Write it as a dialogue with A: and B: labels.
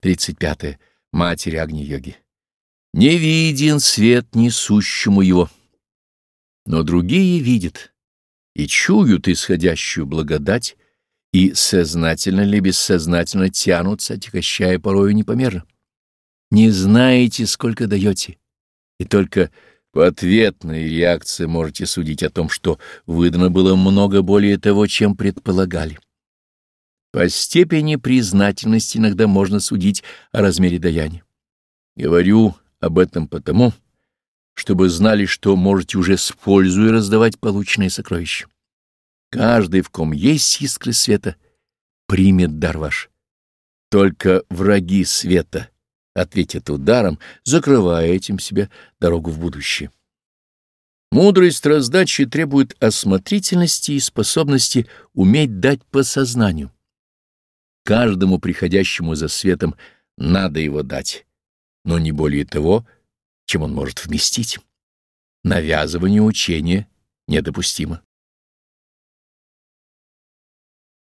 A: 35. -е. Матери Агни-йоги. Не виден свет несущему его, но другие видят и чуют исходящую благодать и сознательно или бессознательно тянутся, отягощая порою непомерно. Не знаете, сколько даете, и только по ответной реакции можете судить о том, что выдано было много более того, чем предполагали. По степени признательности иногда можно судить о размере даяния. Говорю об этом потому, чтобы знали, что можете уже с пользой раздавать полученные сокровища. Каждый, в ком есть искры света, примет дар ваш. Только враги света ответят ударом, закрывая этим себе дорогу в будущее. Мудрость раздачи требует осмотрительности и способности уметь дать по сознанию. Каждому приходящему за светом надо его дать, но не более того, чем он может вместить. Навязывание учения недопустимо.